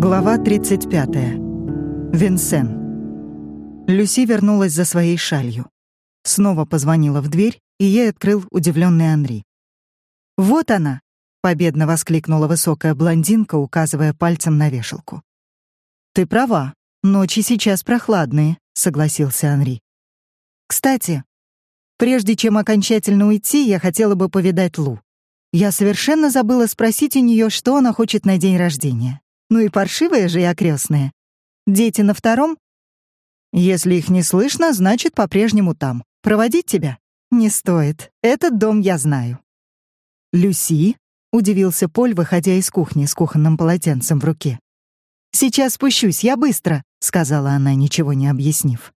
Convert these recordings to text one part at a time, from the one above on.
Глава 35. Винсен. Люси вернулась за своей шалью. Снова позвонила в дверь, и ей открыл удивленный Анри. «Вот она!» — победно воскликнула высокая блондинка, указывая пальцем на вешалку. «Ты права, ночи сейчас прохладные», — согласился Анри. «Кстати, прежде чем окончательно уйти, я хотела бы повидать Лу. Я совершенно забыла спросить у нее, что она хочет на день рождения. Ну и паршивая же я крестная. Дети на втором? Если их не слышно, значит, по-прежнему там. Проводить тебя? Не стоит. Этот дом я знаю. Люси? Удивился Поль, выходя из кухни с кухонным полотенцем в руке. «Сейчас спущусь, я быстро», — сказала она, ничего не объяснив.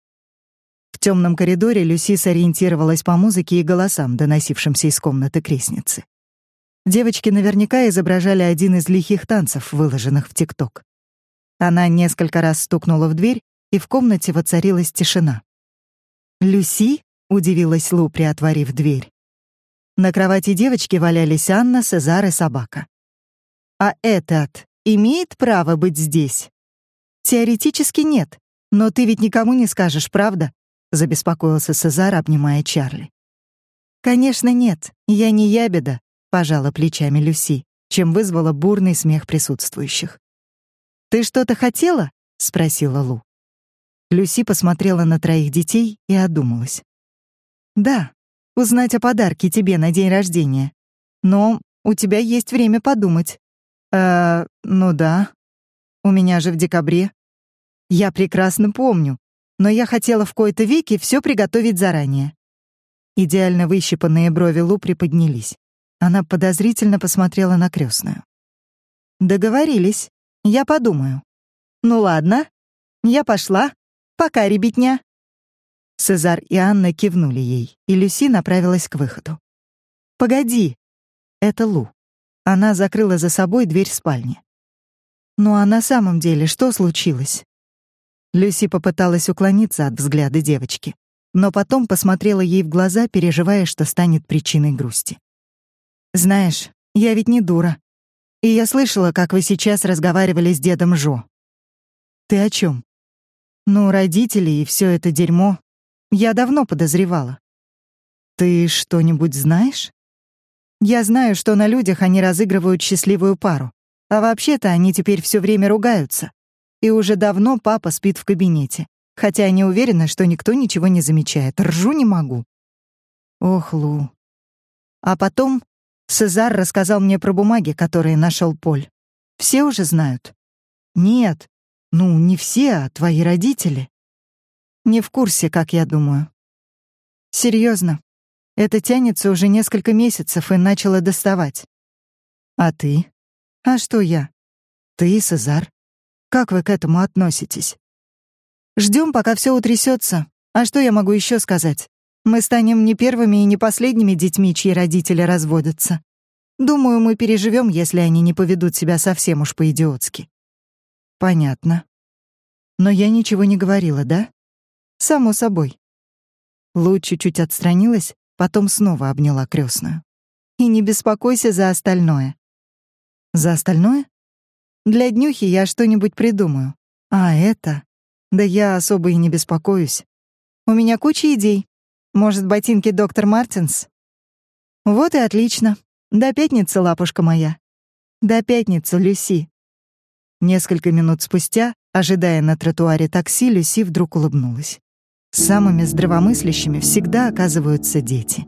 В темном коридоре Люси сориентировалась по музыке и голосам, доносившимся из комнаты крестницы. Девочки наверняка изображали один из лихих танцев, выложенных в ТикТок. Она несколько раз стукнула в дверь, и в комнате воцарилась тишина. «Люси?» — удивилась Лу, приотворив дверь. На кровати девочки валялись Анна, Сезар и собака. «А этот имеет право быть здесь?» «Теоретически нет, но ты ведь никому не скажешь, правда?» — забеспокоился Сезар, обнимая Чарли. «Конечно нет, я не ябеда, пожала плечами Люси, чем вызвала бурный смех присутствующих. «Ты что-то хотела?» — спросила Лу. Люси посмотрела на троих детей и одумалась. «Да, узнать о подарке тебе на день рождения. Но у тебя есть время подумать». «Э, ну да. У меня же в декабре». «Я прекрасно помню, но я хотела в кои-то веки все приготовить заранее». Идеально выщипанные брови Лу приподнялись. Она подозрительно посмотрела на крестную. Договорились. Я подумаю. Ну ладно. Я пошла. Пока, ребятня. Цезар и Анна кивнули ей, и Люси направилась к выходу. Погоди. Это Лу. Она закрыла за собой дверь спальни. Ну а на самом деле что случилось? Люси попыталась уклониться от взгляда девочки, но потом посмотрела ей в глаза, переживая, что станет причиной грусти. Знаешь, я ведь не дура. И я слышала, как вы сейчас разговаривали с дедом Жо. Ты о чем? Ну, родители и все это дерьмо. Я давно подозревала. Ты что-нибудь знаешь? Я знаю, что на людях они разыгрывают счастливую пару. А вообще-то они теперь все время ругаются. И уже давно папа спит в кабинете. Хотя я не уверена, что никто ничего не замечает. Ржу не могу. Ох, Лу. А потом Сезар рассказал мне про бумаги, которые нашел Поль. Все уже знают? Нет. Ну, не все, а твои родители. Не в курсе, как я думаю. Серьезно. Это тянется уже несколько месяцев и начало доставать. А ты? А что я? Ты Сезар. Как вы к этому относитесь? Ждем, пока все утрясется. А что я могу еще сказать? Мы станем не первыми и не последними детьми, чьи родители разводятся. Думаю, мы переживем, если они не поведут себя совсем уж по-идиотски. Понятно. Но я ничего не говорила, да? Само собой. Лу чуть-чуть отстранилась, потом снова обняла крестную. И не беспокойся за остальное. За остальное? Для днюхи я что-нибудь придумаю. А это? Да я особо и не беспокоюсь. У меня куча идей. Может, ботинки доктор Мартинс? Вот и отлично. До пятницы, лапушка моя. До пятницы, Люси. Несколько минут спустя, ожидая на тротуаре такси, Люси вдруг улыбнулась. Самыми здравомыслящими всегда оказываются дети.